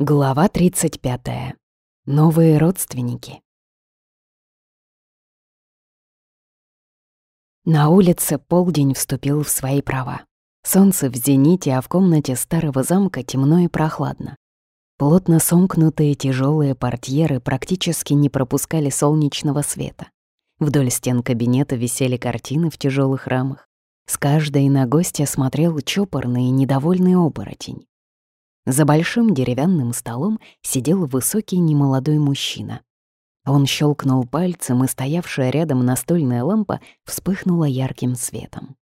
Глава 35. Новые родственники. На улице полдень вступил в свои права. Солнце в зените, а в комнате старого замка темно и прохладно. Плотно сомкнутые тяжелые портьеры практически не пропускали солнечного света. Вдоль стен кабинета висели картины в тяжелых рамах. С каждой на гостя смотрел чопорный и недовольный оборотень. За большим деревянным столом сидел высокий немолодой мужчина. Он щелкнул пальцем, и стоявшая рядом настольная лампа вспыхнула ярким светом.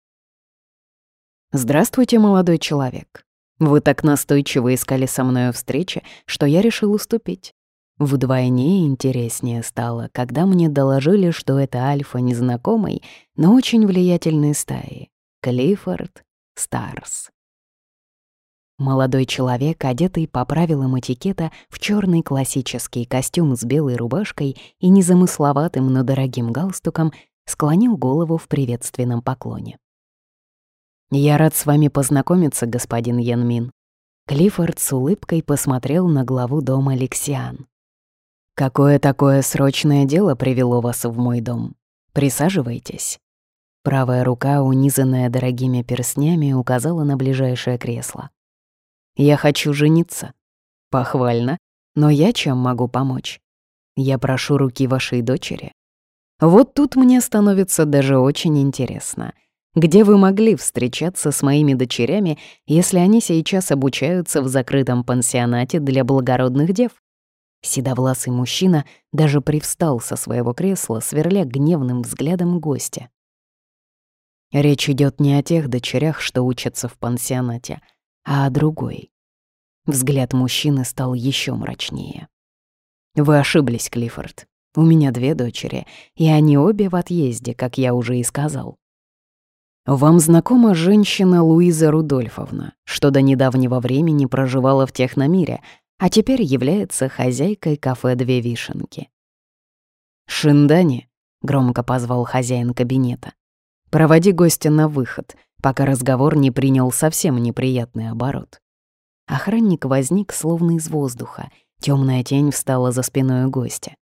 «Здравствуйте, молодой человек. Вы так настойчиво искали со мной встречи, что я решил уступить. Вдвойне интереснее стало, когда мне доложили, что это альфа незнакомой, но очень влиятельной стаи — Клиффорд Старс. Молодой человек, одетый по правилам этикета в черный классический костюм с белой рубашкой и незамысловатым, но дорогим галстуком, склонил голову в приветственном поклоне. «Я рад с вами познакомиться, господин Янмин». Клиффорд с улыбкой посмотрел на главу дома Лексиан. «Какое такое срочное дело привело вас в мой дом? Присаживайтесь». Правая рука, унизанная дорогими перстнями, указала на ближайшее кресло. Я хочу жениться. Похвально. Но я чем могу помочь? Я прошу руки вашей дочери. Вот тут мне становится даже очень интересно. Где вы могли встречаться с моими дочерями, если они сейчас обучаются в закрытом пансионате для благородных дев? Седовласый мужчина даже привстал со своего кресла, сверля гневным взглядом гостя. Речь идет не о тех дочерях, что учатся в пансионате, а о другой. Взгляд мужчины стал еще мрачнее. «Вы ошиблись, Клиффорд. У меня две дочери, и они обе в отъезде, как я уже и сказал. Вам знакома женщина Луиза Рудольфовна, что до недавнего времени проживала в Техномире, а теперь является хозяйкой кафе «Две вишенки». «Шиндани», — громко позвал хозяин кабинета, — «проводи гостя на выход, пока разговор не принял совсем неприятный оборот». Охранник возник словно из воздуха, темная тень встала за спиной гостя.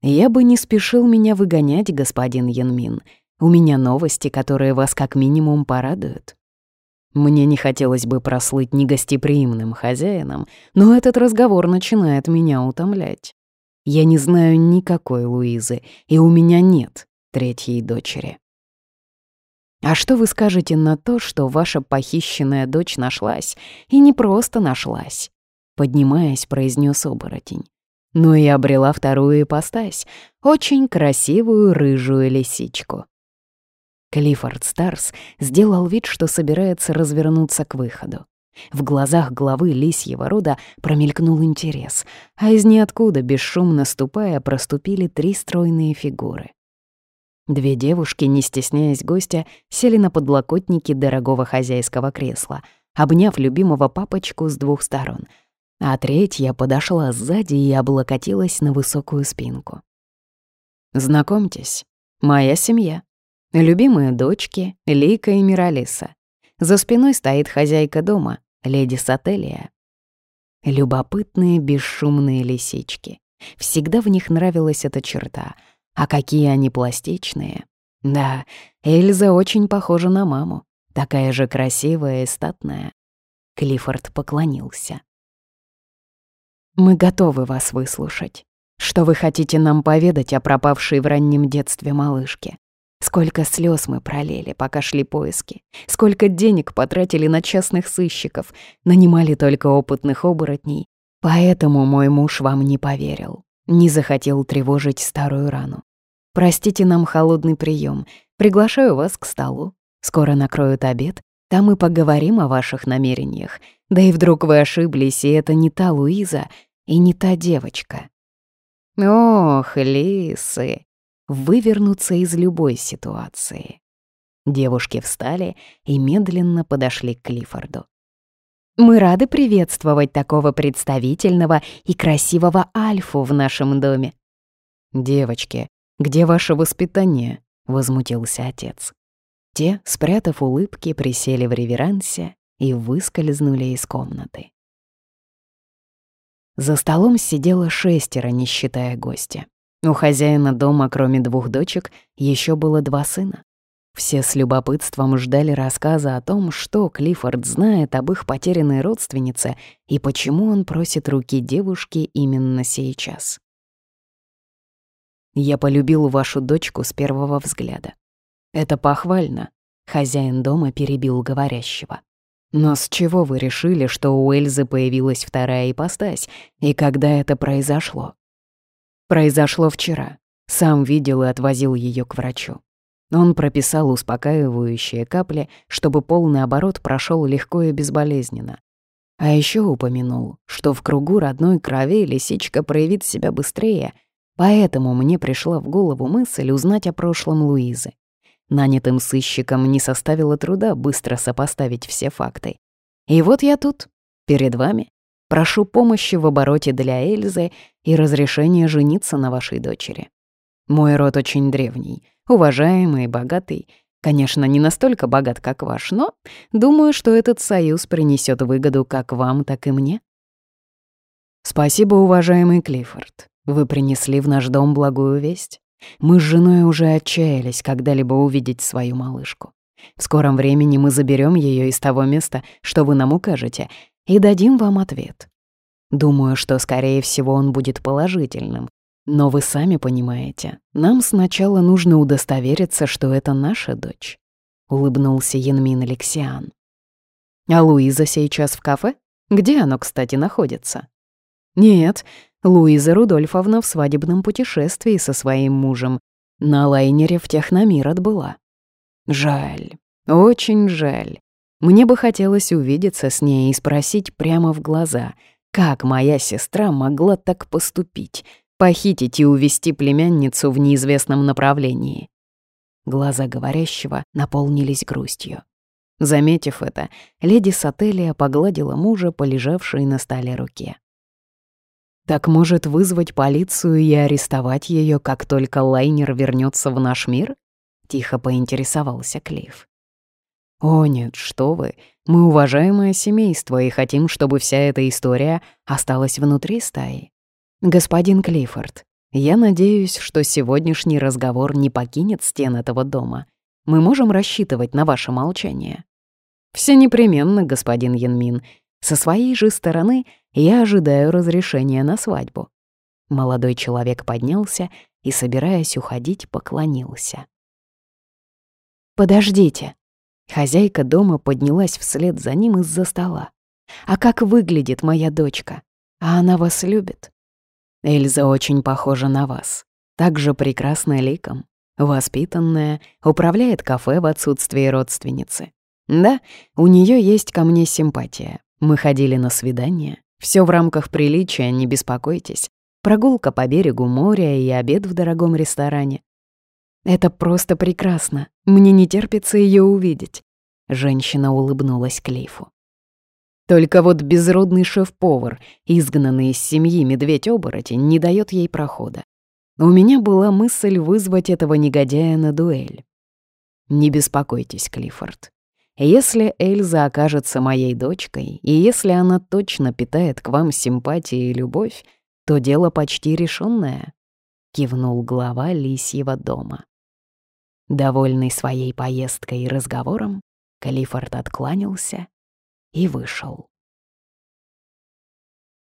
«Я бы не спешил меня выгонять, господин Янмин. У меня новости, которые вас как минимум порадуют». Мне не хотелось бы прослыть негостеприимным хозяином, но этот разговор начинает меня утомлять. Я не знаю никакой Луизы, и у меня нет третьей дочери. А что вы скажете на то, что ваша похищенная дочь нашлась? И не просто нашлась, поднимаясь, произнес оборотень. Но и обрела вторую ипостась, очень красивую рыжую лисичку. Клиффорд Старс сделал вид, что собирается развернуться к выходу. В глазах главы лисьего рода промелькнул интерес, а из ниоткуда, бесшумно ступая, проступили три стройные фигуры. Две девушки, не стесняясь гостя, сели на подлокотники дорогого хозяйского кресла, обняв любимого папочку с двух сторон, а третья подошла сзади и облокотилась на высокую спинку. «Знакомьтесь, моя семья. Любимые дочки Лика и Миралиса. За спиной стоит хозяйка дома, леди Сателия. Любопытные бесшумные лисички. Всегда в них нравилась эта черта — а какие они пластичные. Да, Эльза очень похожа на маму. Такая же красивая и статная. Клиффорд поклонился. «Мы готовы вас выслушать. Что вы хотите нам поведать о пропавшей в раннем детстве малышке? Сколько слез мы пролили, пока шли поиски? Сколько денег потратили на частных сыщиков? Нанимали только опытных оборотней? Поэтому мой муж вам не поверил, не захотел тревожить старую рану. Простите нам холодный прием. Приглашаю вас к столу. Скоро накроют обед. Там мы поговорим о ваших намерениях. Да и вдруг вы ошиблись, и это не та Луиза и не та девочка. Ох, лисы, вывернуться из любой ситуации. Девушки встали и медленно подошли к Клиффорду. «Мы рады приветствовать такого представительного и красивого Альфу в нашем доме». «Девочки, «Где ваше воспитание?» — возмутился отец. Те, спрятав улыбки, присели в реверансе и выскользнули из комнаты. За столом сидело шестеро, не считая гостя. У хозяина дома, кроме двух дочек, еще было два сына. Все с любопытством ждали рассказа о том, что Клиффорд знает об их потерянной родственнице и почему он просит руки девушки именно сейчас. «Я полюбил вашу дочку с первого взгляда. Это похвально», — хозяин дома перебил говорящего. «Но с чего вы решили, что у Эльзы появилась вторая ипостась, и когда это произошло?» «Произошло вчера. Сам видел и отвозил ее к врачу. Он прописал успокаивающие капли, чтобы полный оборот прошел легко и безболезненно. А еще упомянул, что в кругу родной крови лисичка проявит себя быстрее, поэтому мне пришла в голову мысль узнать о прошлом Луизы. Нанятым сыщикам не составило труда быстро сопоставить все факты. И вот я тут, перед вами, прошу помощи в обороте для Эльзы и разрешения жениться на вашей дочери. Мой род очень древний — уважаемый и богатый. Конечно, не настолько богат, как ваш, но думаю, что этот союз принесет выгоду как вам, так и мне. Спасибо, уважаемый Клиффорд. Вы принесли в наш дом благую весть. Мы с женой уже отчаялись когда-либо увидеть свою малышку. В скором времени мы заберем ее из того места, что вы нам укажете, и дадим вам ответ. Думаю, что, скорее всего, он будет положительным, но вы сами понимаете, нам сначала нужно удостовериться, что это наша дочь», — улыбнулся Янмин Алексиан. «А Луиза сейчас в кафе? Где оно, кстати, находится?» «Нет, Луиза Рудольфовна в свадебном путешествии со своим мужем. На лайнере в Техномир отбыла. Жаль, очень жаль. Мне бы хотелось увидеться с ней и спросить прямо в глаза, как моя сестра могла так поступить, похитить и увести племянницу в неизвестном направлении. Глаза говорящего наполнились грустью. Заметив это, леди Сателия погладила мужа, полежавшей на столе руке. «Так может вызвать полицию и арестовать ее, как только лайнер вернется в наш мир?» — тихо поинтересовался Клифф. «О нет, что вы, мы уважаемое семейство и хотим, чтобы вся эта история осталась внутри стаи. «Господин Клиффорд, я надеюсь, что сегодняшний разговор не покинет стен этого дома. Мы можем рассчитывать на ваше молчание». «Все непременно, господин Янмин. Со своей же стороны я ожидаю разрешения на свадьбу». Молодой человек поднялся и, собираясь уходить, поклонился. «Подождите». Хозяйка дома поднялась вслед за ним из-за стола. «А как выглядит моя дочка? А она вас любит?» Эльза очень похожа на вас. Также прекрасная ликом, воспитанная, управляет кафе в отсутствии родственницы. Да, у нее есть ко мне симпатия. Мы ходили на свидание. Все в рамках приличия, не беспокойтесь. Прогулка по берегу моря и обед в дорогом ресторане. Это просто прекрасно. Мне не терпится ее увидеть. Женщина улыбнулась Клифу. Только вот безродный шеф-повар, изгнанный из семьи медведь-оборотень, не дает ей прохода. У меня была мысль вызвать этого негодяя на дуэль. Не беспокойтесь, Клиффорд. Если Эльза окажется моей дочкой, и если она точно питает к вам симпатии и любовь, то дело почти решенное, кивнул глава лисьего дома. Довольный своей поездкой и разговором, Клиффорд откланялся и вышел.